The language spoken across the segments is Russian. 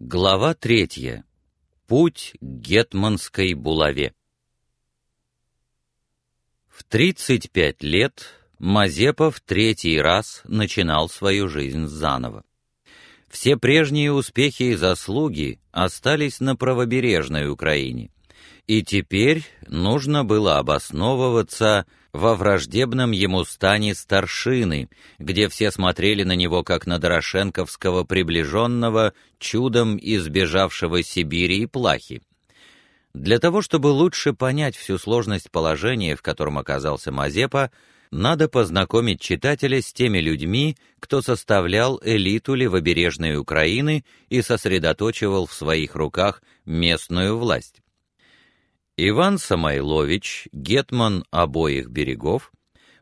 Глава третья. Путь к гетманской булаве. В 35 лет Мазепа в третий раз начинал свою жизнь заново. Все прежние успехи и заслуги остались на правобережной Украине, и теперь нужно было обосновываться во враждебном ему стане старшины, где все смотрели на него как на Дорошенковского приближенного, чудом избежавшего Сибири и плахи. Для того, чтобы лучше понять всю сложность положения, в котором оказался Мазепа, надо познакомить читателя с теми людьми, кто составлял элиту левобережной Украины и сосредоточивал в своих руках местную власть. Иван Самойлович, гетман обоих берегов,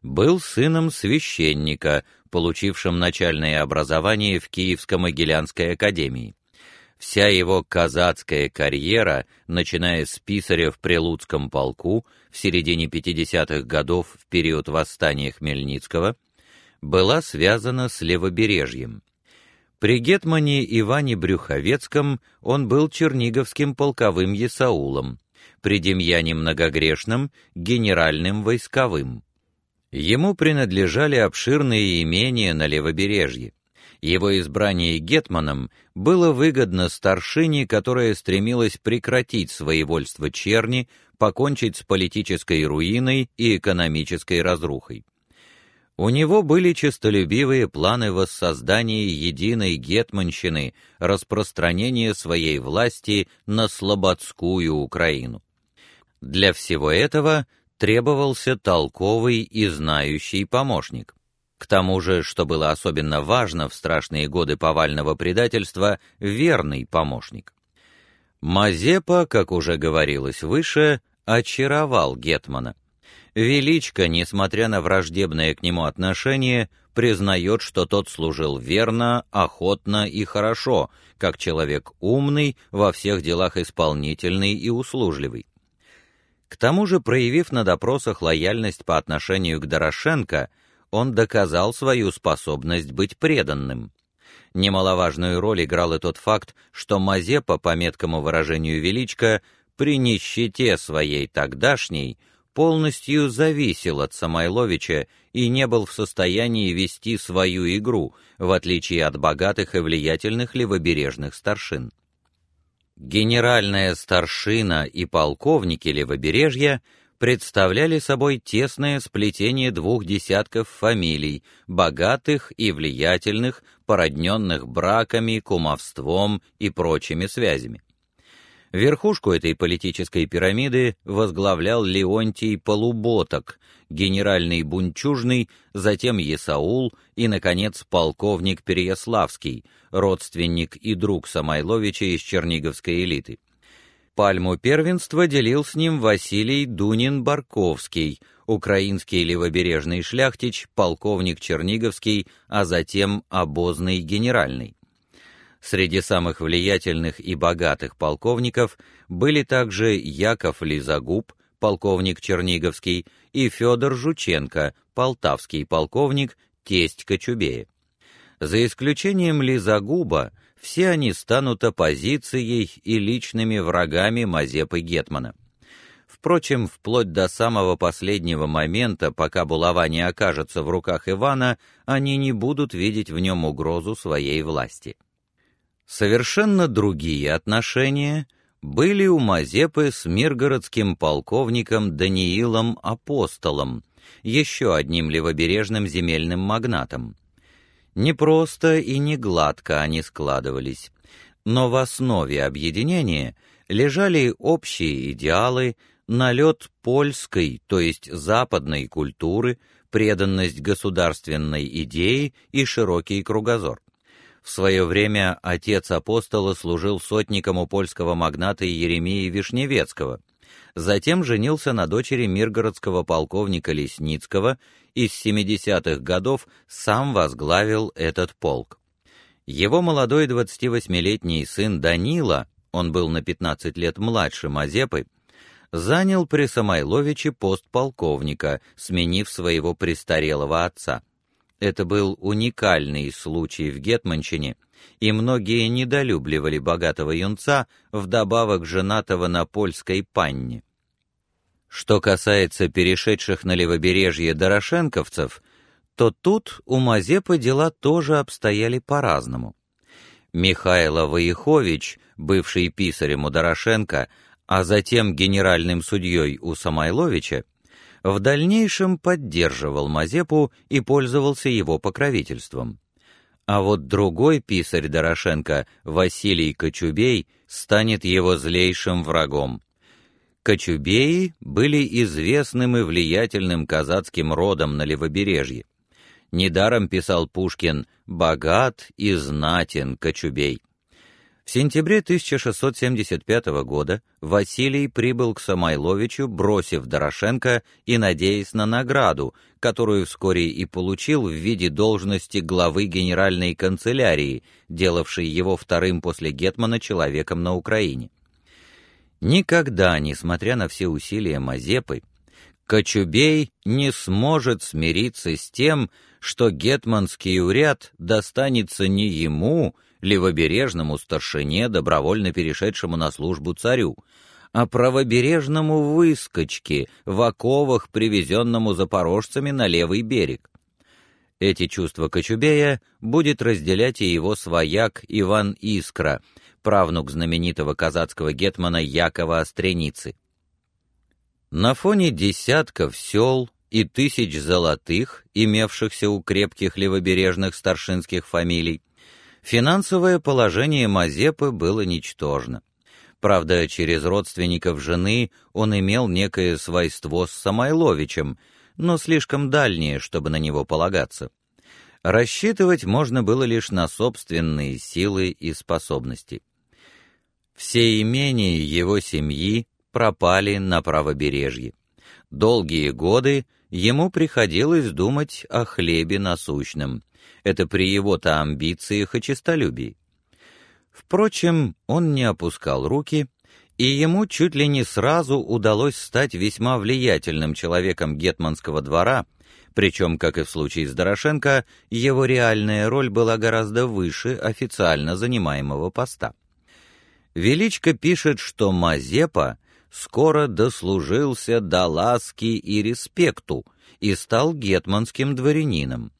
был сыном священника, получившим начальное образование в Киевско-Могилянской академии. Вся его казацкая карьера, начиная с писаря в Прилуцком полку в середине 50-х годов в период восстания Хмельницкого, была связана с левобережьем. При гетмане Иване Брюховецком он был черниговским полковым есаулом при Демьяне Многогрешном генеральным войсковым. Ему принадлежали обширные имения на левобережье. Его избрание гетманом было выгодно старшине, которая стремилась прекратить своевольство черни, покончить с политической руиной и экономической разрухой. У него были честолюбивые планы воссоздания единой гетманщины, распространения своей власти на слободскую Украину. Для всего этого требовался толковый и знающий помощник. К тому же, что было особенно важно в страшные годы повального предательства, верный помощник. Мазепа, как уже говорилось выше, очаровал гетмана. Величко, несмотря на враждебное к нему отношение, признает, что тот служил верно, охотно и хорошо, как человек умный, во всех делах исполнительный и услужливый. К тому же, проявив на допросах лояльность по отношению к Дорошенко, он доказал свою способность быть преданным. Немаловажную роль играл и тот факт, что Мазепа, по меткому выражению Величко, при нищете своей тогдашней полностью зависел от Самойловича и не был в состоянии вести свою игру, в отличие от богатых и влиятельных левобережных старшин. Генеральная старшина и полковники левобережья представляли собой тесное сплетение двух десятков фамилий, богатых и влиятельных, породненных браками, кумовством и прочими связями. Верхушку этой политической пирамиды возглавлял Леонтий Полуботок, генеральный Бунчужный, затем Есаул и наконец полковник Переяславский, родственник и друг Самойловича из Черниговской элиты. Пальму первенства делил с ним Василий Дунин-Барковский, украинский левобережный шляхтич, полковник Черниговский, а затем обозный генеральный. Среди самых влиятельных и богатых полковников были также Яков Лизагуб, полковник Черниговский, и Федор Жученко, полтавский полковник, тесть Кочубея. За исключением Лизагуба, все они станут оппозицией и личными врагами Мазепы Гетмана. Впрочем, вплоть до самого последнего момента, пока булава не окажется в руках Ивана, они не будут видеть в нем угрозу своей власти. Совершенно другие отношения были у Мазепы с миргородским полковником Даниилом Апостолом, еще одним левобережным земельным магнатом. Не просто и не гладко они складывались, но в основе объединения лежали общие идеалы, налет польской, то есть западной культуры, преданность государственной идее и широкий кругозор. В свое время отец апостола служил сотником у польского магната Еремии Вишневецкого. Затем женился на дочери миргородского полковника Лесницкого и с 70-х годов сам возглавил этот полк. Его молодой 28-летний сын Данила, он был на 15 лет младше Мазепы, занял при Самойловиче пост полковника, сменив своего престарелого отца. Это был уникальный случай в Гетманщине, и многие недолюбливали богатого юнца, вдобавок женатого на польской панне. Что касается перешедших на левобережье дорошенковцев, то тут у Мазепы дела тоже обстояли по-разному. Михайло Воихович, бывший писарем у Дорошенко, а затем генеральным судьей у Самойловича, в дальнейшем поддерживал Мазепу и пользовался его покровительством. А вот другой писарь Дорошенко, Василий Кочубей, станет его злейшим врагом. Кочубеи были известным и влиятельным казацким родом на левобережье. Недаром писал Пушкин «богат и знатен Кочубей». В сентябре 1675 года Василий прибыл к Самойловичу, бросив Дорошенко и надеясь на награду, которую вскоре и получил в виде должности главы генеральной канцелярии, делавшей его вторым после гетмана человеком на Украине. Никогда, несмотря на все усилия Мазепы, Кочубей не сможет смириться с тем, что гетманский уряд достанется не ему, левобережному старшине, добровольно перешедшему на службу царю, а правобережному выскочке в оковах, привезенному запорожцами на левый берег. Эти чувства Кочубея будет разделять и его свояк Иван Искра, правнук знаменитого казацкого гетмана Якова Остреницы. На фоне десятков сел и тысяч золотых, имевшихся у крепких левобережных старшинских фамилий, Финансовое положение Мазепы было ничтожно. Правда, через родственников жены он имел некое свойство с Самойловичем, но слишком дальнее, чтобы на него полагаться. Рассчитывать можно было лишь на собственные силы и способности. Все имения его семьи пропали на правобережье. Долгие годы ему приходилось думать о хлебе насущном — это при его-то амбициях и честолюбии. Впрочем, он не опускал руки, и ему чуть ли не сразу удалось стать весьма влиятельным человеком гетманского двора, причем, как и в случае с Дорошенко, его реальная роль была гораздо выше официально занимаемого поста. Величко пишет, что Мазепа скоро дослужился до ласки и респекту и стал гетманским дворянином.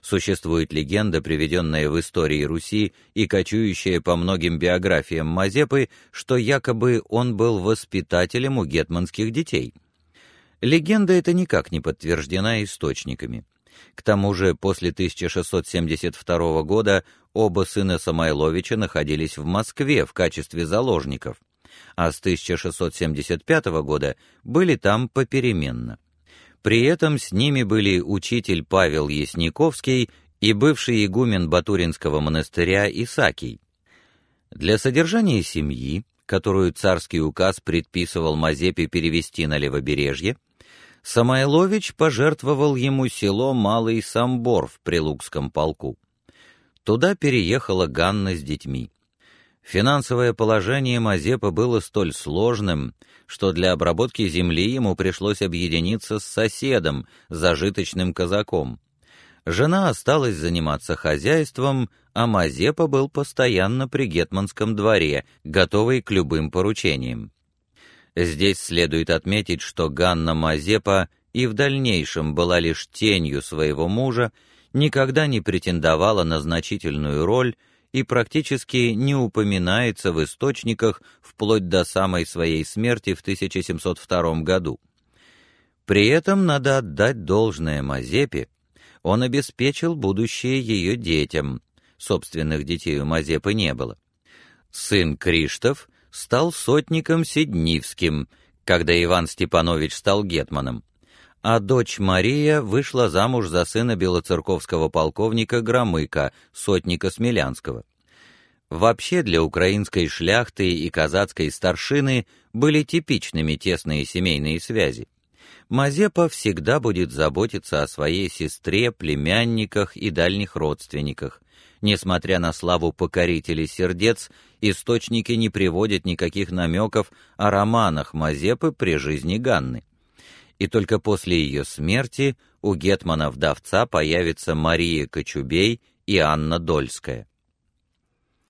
Существует легенда, приведенная в истории Руси и кочующая по многим биографиям Мазепы, что якобы он был воспитателем у гетманских детей. Легенда эта никак не подтверждена источниками. К тому же, после 1672 года оба сына Самойловича находились в Москве в качестве заложников, а с 1675 года были там попеременно. При этом с ними были учитель Павел Ясниковский и бывший игумен Батуринского монастыря Исакий. Для содержания семьи, которую царский указ предписывал Мазепе перевести на левобережье, Самойлович пожертвовал ему село Малый Самбор в Прилукском полку. Туда переехала Ганна с детьми. Финансовое положение Мазепы было столь сложным, что для обработки земли ему пришлось объединиться с соседом, зажиточным казаком. Жена осталась заниматься хозяйством, а Мазепа был постоянно при гетманском дворе, готовый к любым поручениям. Здесь следует отметить, что Ганна Мазепа и в дальнейшем была лишь тенью своего мужа, никогда не претендовала на значительную роль и практически не упоминается в источниках вплоть до самой своей смерти в 1702 году. При этом надо отдать должное Мазепе, он обеспечил будущее ее детям. Собственных детей у Мазепы не было. Сын Криштоф стал сотником Седнивским, когда Иван Степанович стал гетманом а дочь Мария вышла замуж за сына белоцерковского полковника Громыка, сотника Смелянского. Вообще для украинской шляхты и казацкой старшины были типичными тесные семейные связи. Мазепа всегда будет заботиться о своей сестре, племянниках и дальних родственниках. Несмотря на славу покорителей сердец, источники не приводят никаких намеков о романах Мазепы при жизни Ганны и только после ее смерти у гетмана-вдовца появится Мария Кочубей и Анна Дольская.